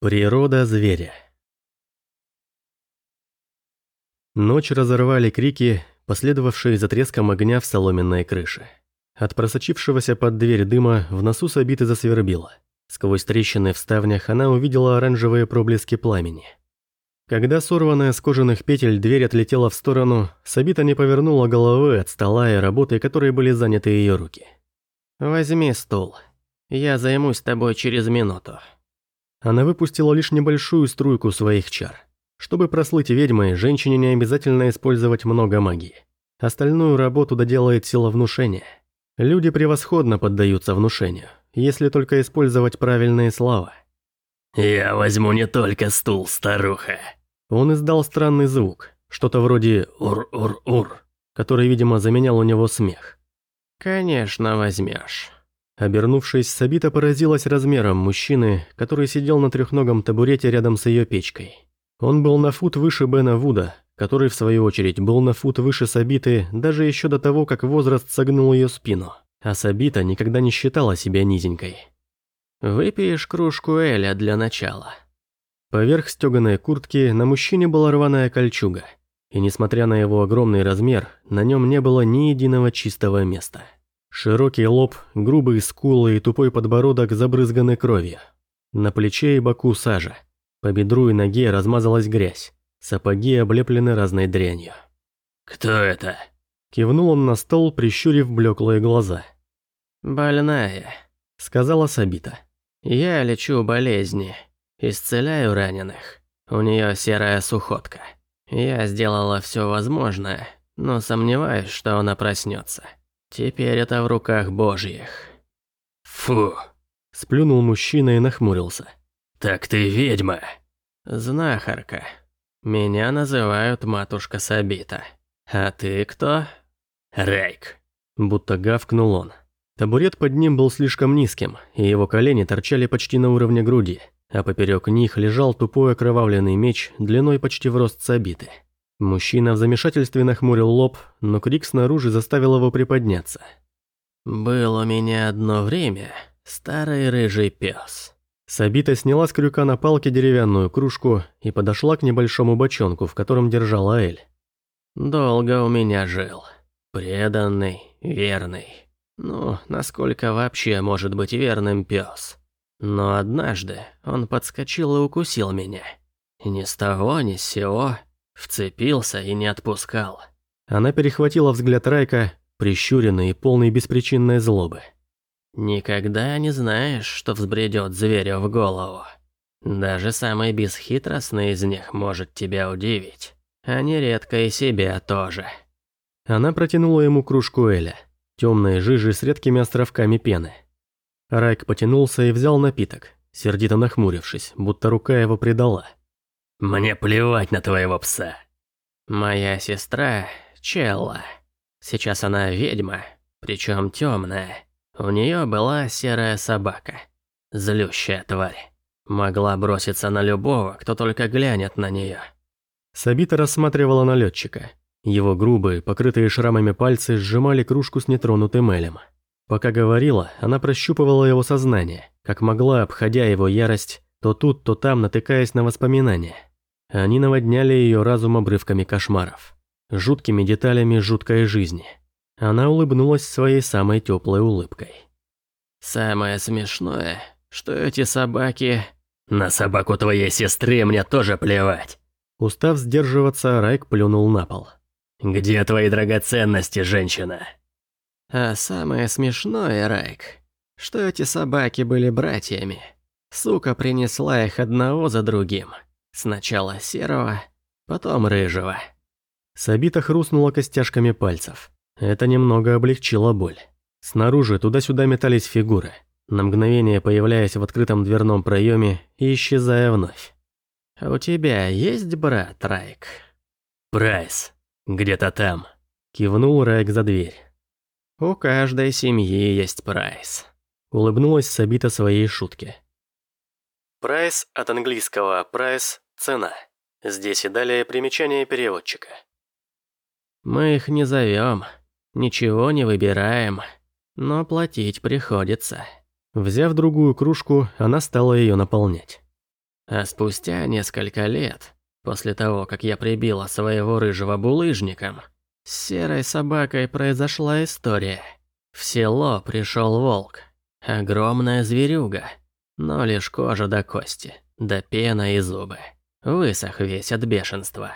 Природа зверя Ночь разорвали крики, последовавшие за треском огня в соломенной крыше. От просочившегося под дверь дыма в носу Сабиты засвербило. Сквозь трещины в ставнях она увидела оранжевые проблески пламени. Когда сорванная с кожаных петель дверь отлетела в сторону, Сабита не повернула головы от стола и работы, которые были заняты ее руки. «Возьми стул. Я займусь тобой через минуту». Она выпустила лишь небольшую струйку своих чар. Чтобы прослыть ведьмой, женщине не обязательно использовать много магии. Остальную работу доделает сила внушения. Люди превосходно поддаются внушению, если только использовать правильные слова. «Я возьму не только стул, старуха», он издал странный звук, что-то вроде «ур-ур-ур», который, видимо, заменял у него смех. «Конечно возьмешь. Обернувшись, Сабита поразилась размером мужчины, который сидел на трехногом табурете рядом с ее печкой. Он был на фут выше Бена Вуда, который, в свою очередь, был на фут выше Сабиты даже еще до того, как возраст согнул ее спину. А Сабита никогда не считала себя низенькой. «Выпьешь кружку Эля для начала», Поверх стеганой куртки на мужчине была рваная кольчуга, и несмотря на его огромный размер, на нем не было ни единого чистого места. Широкий лоб, грубые скулы и тупой подбородок забрызганы кровью. На плече и боку сажа. По бедру и ноге размазалась грязь. Сапоги облеплены разной дрянью. «Кто это?» Кивнул он на стол, прищурив блеклые глаза. «Больная», — сказала Сабита. «Я лечу болезни». Исцеляю раненых. У нее серая сухотка. Я сделала все возможное, но сомневаюсь, что она проснется. Теперь это в руках божьих. Фу. Сплюнул мужчина и нахмурился. Так ты ведьма. Знахарка. Меня называют матушка Сабита. А ты кто? Райк. Будто гавкнул он. Табурет под ним был слишком низким, и его колени торчали почти на уровне груди а поперек них лежал тупой окровавленный меч длиной почти в рост Сабиты. Мужчина в замешательстве нахмурил лоб, но крик снаружи заставил его приподняться. «Был у меня одно время старый рыжий пес. Сабита сняла с крюка на палке деревянную кружку и подошла к небольшому бочонку, в котором держала Эль. «Долго у меня жил. Преданный, верный. Ну, насколько вообще может быть верным пес? Но однажды он подскочил и укусил меня. ни с того, ни с сего. Вцепился и не отпускал. Она перехватила взгляд Райка, прищуренный и полный беспричинной злобы. «Никогда не знаешь, что взбредет зверю в голову. Даже самый бесхитростный из них может тебя удивить. А нередко и себя тоже». Она протянула ему кружку Эля, темные жижи с редкими островками пены. Райк потянулся и взял напиток, сердито нахмурившись, будто рука его предала. «Мне плевать на твоего пса». «Моя сестра – Челла. Сейчас она ведьма, причем темная. У нее была серая собака. Злющая тварь. Могла броситься на любого, кто только глянет на нее. Сабита рассматривала налетчика. Его грубые, покрытые шрамами пальцы сжимали кружку с нетронутым элем. Пока говорила, она прощупывала его сознание, как могла, обходя его ярость, то тут, то там натыкаясь на воспоминания. Они наводняли ее разум обрывками кошмаров, жуткими деталями жуткой жизни. Она улыбнулась своей самой теплой улыбкой. «Самое смешное, что эти собаки...» «На собаку твоей сестры мне тоже плевать!» Устав сдерживаться, Райк плюнул на пол. «Где твои драгоценности, женщина?» А самое смешное, Райк, что эти собаки были братьями. Сука принесла их одного за другим. Сначала серого, потом рыжего. Сабита хрустнула костяшками пальцев. Это немного облегчило боль. Снаружи туда-сюда метались фигуры, на мгновение появляясь в открытом дверном проеме и исчезая вновь. «У тебя есть брат, Райк?» «Прайс. Где-то там», — кивнул Райк за дверь. «У каждой семьи есть прайс», – улыбнулась Сабита своей шутке. Прайс от английского «price» – цена. Здесь и далее примечание переводчика. «Мы их не зовем, ничего не выбираем, но платить приходится». Взяв другую кружку, она стала ее наполнять. А спустя несколько лет, после того, как я прибила своего рыжего булыжником, с серой собакой произошла история. В село пришел волк. Огромная зверюга, но лишь кожа до кости, до пена и зубы. Высох весь от бешенства.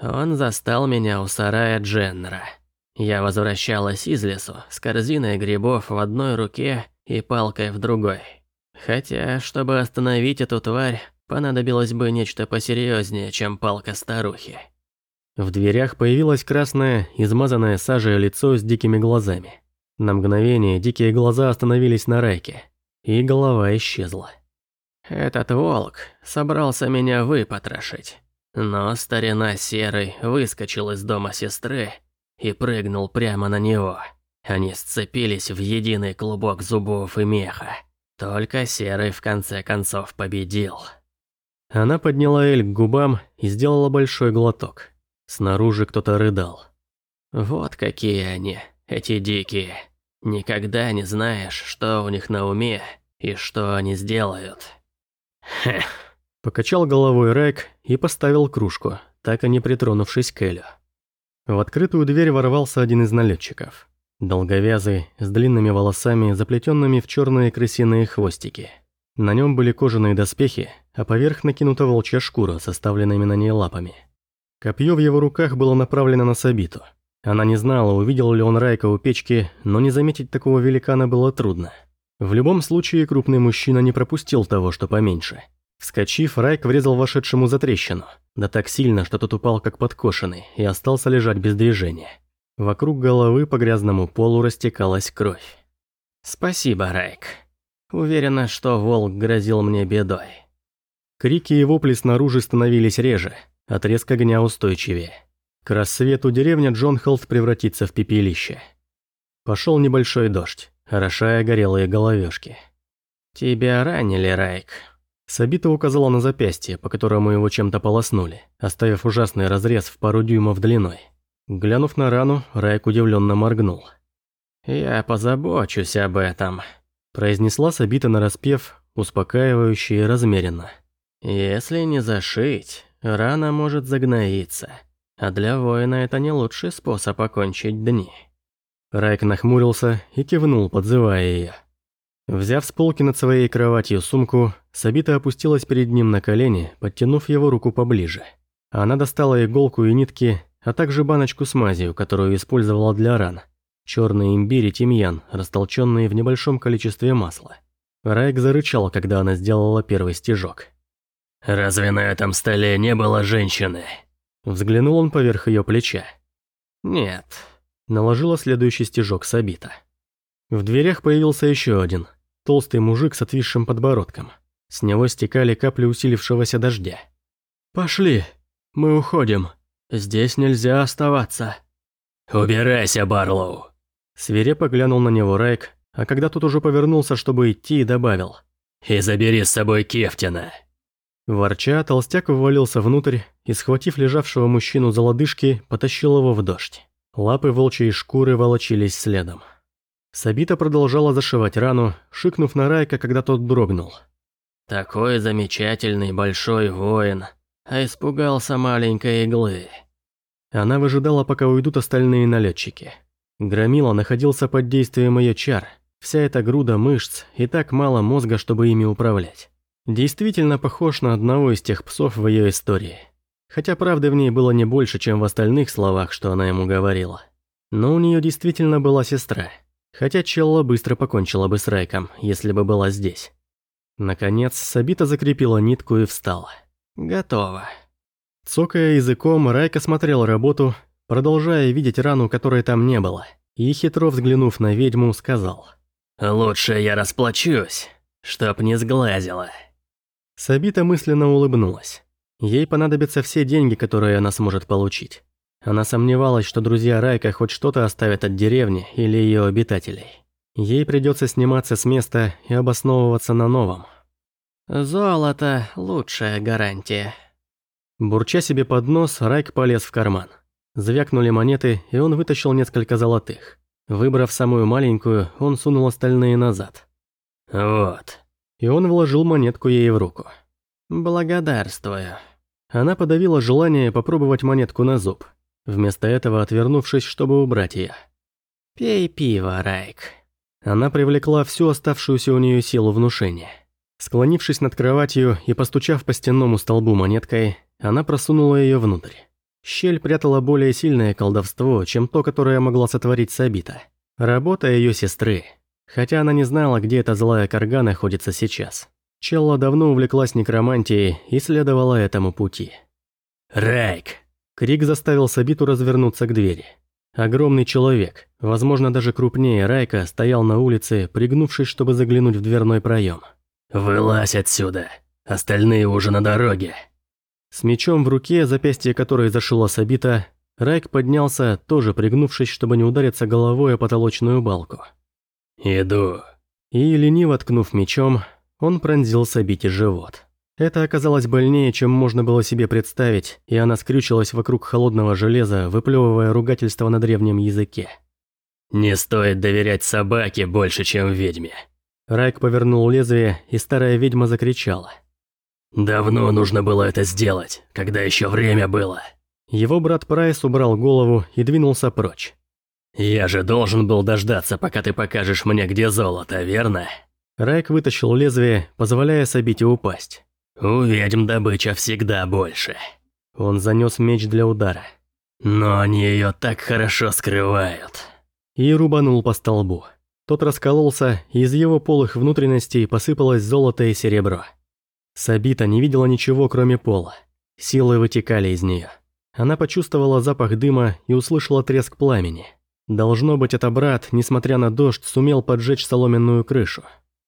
Он застал меня у сарая Дженнера. Я возвращалась из лесу с корзиной грибов в одной руке и палкой в другой. Хотя, чтобы остановить эту тварь, понадобилось бы нечто посерьезнее, чем палка старухи. В дверях появилось красное, измазанное сажей лицо с дикими глазами. На мгновение дикие глаза остановились на Райке, и голова исчезла. Этот волк собрался меня выпотрошить. Но старина Серый выскочил из дома сестры и прыгнул прямо на него. Они сцепились в единый клубок зубов и меха. Только Серый в конце концов победил. Она подняла Эль к губам и сделала большой глоток. Снаружи кто-то рыдал. Вот какие они, эти дикие. Никогда не знаешь, что у них на уме и что они сделают. Хех. Покачал головой Рэк и поставил кружку, так и не притронувшись к Элю. В открытую дверь ворвался один из налетчиков. Долговязый, с длинными волосами, заплетенными в черные крысиные хвостики. На нем были кожаные доспехи, а поверх накинута волчья шкура, составленными на ней лапами. Копье в его руках было направлено на Сабиту. Она не знала, увидел ли он Райка у печки, но не заметить такого великана было трудно. В любом случае, крупный мужчина не пропустил того, что поменьше. Вскочив, Райк врезал вошедшему за трещину, да так сильно, что тот упал как подкошенный и остался лежать без движения. Вокруг головы по грязному полу растекалась кровь. «Спасибо, Райк. Уверена, что волк грозил мне бедой». Крики и вопли снаружи становились реже, отрезк огня устойчивее. К рассвету деревня Джонхолд превратится в пепелище. Пошел небольшой дождь орошая горелые головешки. «Тебя ранили, Райк?» Сабита указала на запястье, по которому его чем-то полоснули, оставив ужасный разрез в пару дюймов длиной. Глянув на рану, Райк удивленно моргнул. «Я позабочусь об этом», – произнесла Сабита нараспев, успокаивающе и размеренно. «Если не зашить, рана может загноиться, а для воина это не лучший способ окончить дни». Райк нахмурился и кивнул, подзывая ее. Взяв с полки над своей кроватью сумку, Сабита опустилась перед ним на колени, подтянув его руку поближе. Она достала иголку и нитки, а также баночку с мазью, которую использовала для ран. Черный имбирь и тимьян, растолченные в небольшом количестве масла. Райк зарычал, когда она сделала первый стежок. «Разве на этом столе не было женщины?» Взглянул он поверх ее плеча. «Нет, наложила следующий стежок Сабита. В дверях появился еще один, толстый мужик с отвисшим подбородком. С него стекали капли усилившегося дождя. «Пошли, мы уходим. Здесь нельзя оставаться». «Убирайся, Барлоу!» Свирепо глянул на него Райк, а когда тот уже повернулся, чтобы идти, добавил. «И забери с собой Кефтина». Ворча, толстяк ввалился внутрь и, схватив лежавшего мужчину за лодыжки, потащил его в дождь. Лапы волчьей шкуры волочились следом. Сабита продолжала зашивать рану, шикнув на Райка, когда тот дрогнул. «Такой замечательный большой воин, а испугался маленькой иглы». Она выжидала, пока уйдут остальные налетчики. Громила находился под действием ее чар. Вся эта груда мышц и так мало мозга, чтобы ими управлять. Действительно похож на одного из тех псов в ее истории. Хотя правды в ней было не больше, чем в остальных словах, что она ему говорила. Но у нее действительно была сестра. Хотя Челла быстро покончила бы с Райком, если бы была здесь. Наконец, Сабита закрепила нитку и встала. «Готово». Цокая языком, Райка смотрел работу, продолжая видеть рану, которой там не было, и, хитро взглянув на ведьму, сказал. «Лучше я расплачусь, чтоб не сглазила». Сабита мысленно улыбнулась. Ей понадобятся все деньги, которые она сможет получить. Она сомневалась, что друзья Райка хоть что-то оставят от деревни или ее обитателей. Ей придется сниматься с места и обосновываться на новом. «Золото – лучшая гарантия». Бурча себе под нос, Райк полез в карман. Звякнули монеты, и он вытащил несколько золотых. Выбрав самую маленькую, он сунул остальные назад. «Вот». И он вложил монетку ей в руку. «Благодарствую». Она подавила желание попробовать монетку на зуб, вместо этого отвернувшись, чтобы убрать ее. «Пей пиво, Райк». Она привлекла всю оставшуюся у нее силу внушения. Склонившись над кроватью и постучав по стенному столбу монеткой, она просунула ее внутрь. Щель прятала более сильное колдовство, чем то, которое могла сотворить Сабита. Работа ее сестры. Хотя она не знала, где эта злая карга находится сейчас. Челла давно увлеклась некромантией и следовала этому пути. «Райк!» Крик заставил Сабиту развернуться к двери. Огромный человек, возможно даже крупнее Райка, стоял на улице, пригнувшись, чтобы заглянуть в дверной проем. «Вылазь отсюда! Остальные уже на дороге!» С мечом в руке, запястье которой зашила Сабита, Райк поднялся, тоже пригнувшись, чтобы не удариться головой о потолочную балку. «Иду». И, лениво ткнув мечом, он пронзил Сабите живот. Это оказалось больнее, чем можно было себе представить, и она скрючилась вокруг холодного железа, выплевывая ругательство на древнем языке. «Не стоит доверять собаке больше, чем ведьме». Райк повернул лезвие, и старая ведьма закричала. «Давно нужно было это сделать, когда еще время было». Его брат Прайс убрал голову и двинулся прочь. «Я же должен был дождаться, пока ты покажешь мне, где золото, верно?» Райк вытащил лезвие, позволяя Сабите упасть. «У ведьм добыча всегда больше». Он занес меч для удара. «Но они ее так хорошо скрывают». И рубанул по столбу. Тот раскололся, и из его полых внутренностей посыпалось золото и серебро. Сабита не видела ничего, кроме пола. Силы вытекали из нее. Она почувствовала запах дыма и услышала треск пламени. Должно быть, это брат, несмотря на дождь, сумел поджечь соломенную крышу.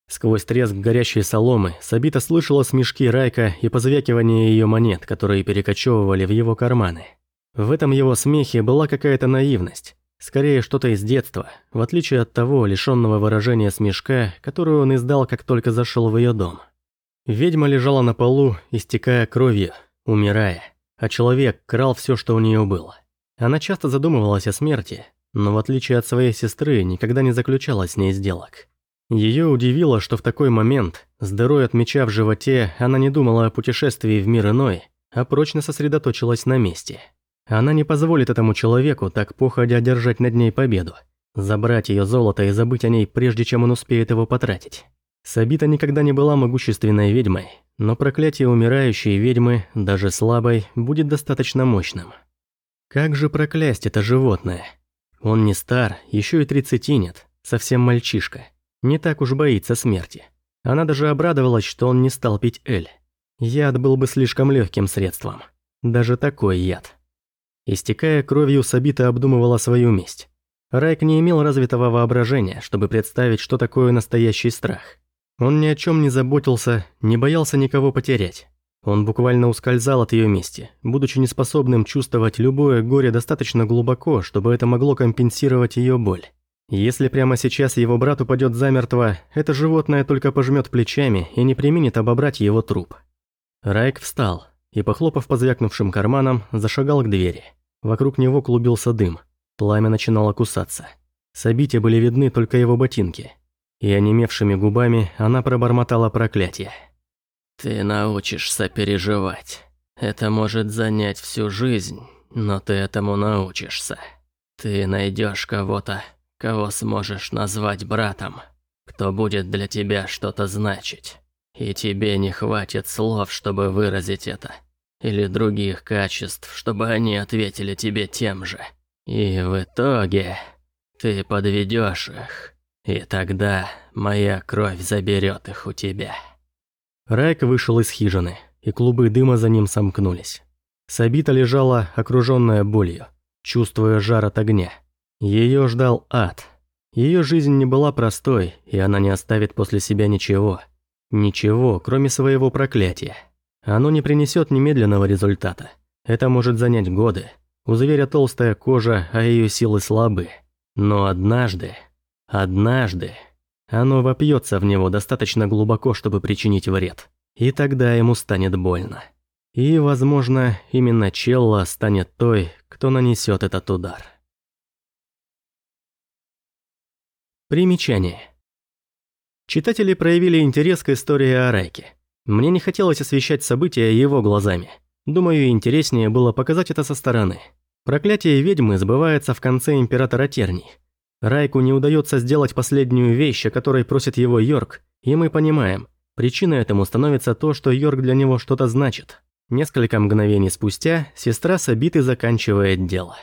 Сквозь треск горящей соломы Сабита слышала смешки Райка и позвякивание ее монет, которые перекочевывали в его карманы. В этом его смехе была какая-то наивность. Скорее, что-то из детства, в отличие от того лишенного выражения смешка, которую он издал, как только зашел в ее дом. Ведьма лежала на полу, истекая кровью, умирая, а человек крал все, что у нее было. Она часто задумывалась о смерти, но в отличие от своей сестры, никогда не заключала с ней сделок. Ее удивило, что в такой момент, с дырой от меча в животе, она не думала о путешествии в мир иной, а прочно сосредоточилась на месте. Она не позволит этому человеку так походя одержать над ней победу, забрать ее золото и забыть о ней, прежде чем он успеет его потратить. Сабита никогда не была могущественной ведьмой, но проклятие умирающей ведьмы, даже слабой, будет достаточно мощным. Как же проклясть это животное? Он не стар, еще и тридцати нет, совсем мальчишка. Не так уж боится смерти. Она даже обрадовалась, что он не стал пить Эль. Яд был бы слишком легким средством. Даже такой яд. Истекая кровью, Сабита обдумывала свою месть. Райк не имел развитого воображения, чтобы представить, что такое настоящий страх. Он ни о чем не заботился, не боялся никого потерять. Он буквально ускользал от ее мести, будучи неспособным чувствовать любое горе достаточно глубоко, чтобы это могло компенсировать ее боль. Если прямо сейчас его брат упадет замертво, это животное только пожмет плечами и не применит обобрать его труп. Райк встал и, похлопав по звякнувшим карманам, зашагал к двери. Вокруг него клубился дым, пламя начинало кусаться. Сабите были видны только его ботинки – и онемевшими губами она пробормотала проклятие. «Ты научишься переживать. Это может занять всю жизнь, но ты этому научишься. Ты найдешь кого-то, кого сможешь назвать братом, кто будет для тебя что-то значить. И тебе не хватит слов, чтобы выразить это. Или других качеств, чтобы они ответили тебе тем же. И в итоге ты подведешь их. И тогда моя кровь заберет их у тебя. Райк вышел из хижины, и клубы дыма за ним сомкнулись. Сабита лежала, окруженная болью, чувствуя жар от огня. Ее ждал ад. Ее жизнь не была простой, и она не оставит после себя ничего. Ничего, кроме своего проклятия. Оно не принесет немедленного результата. Это может занять годы. У зверя толстая кожа, а ее силы слабы. Но однажды Однажды оно вопьется в него достаточно глубоко, чтобы причинить вред. И тогда ему станет больно. И, возможно, именно Челла станет той, кто нанесет этот удар. Примечание. Читатели проявили интерес к истории о Райке. Мне не хотелось освещать события его глазами. Думаю, интереснее было показать это со стороны. Проклятие ведьмы сбывается в конце Императора Терний. Райку не удается сделать последнюю вещь, о которой просит его Йорк, и мы понимаем, причиной этому становится то, что Йорк для него что-то значит. Несколько мгновений спустя сестра с обитой заканчивает дело.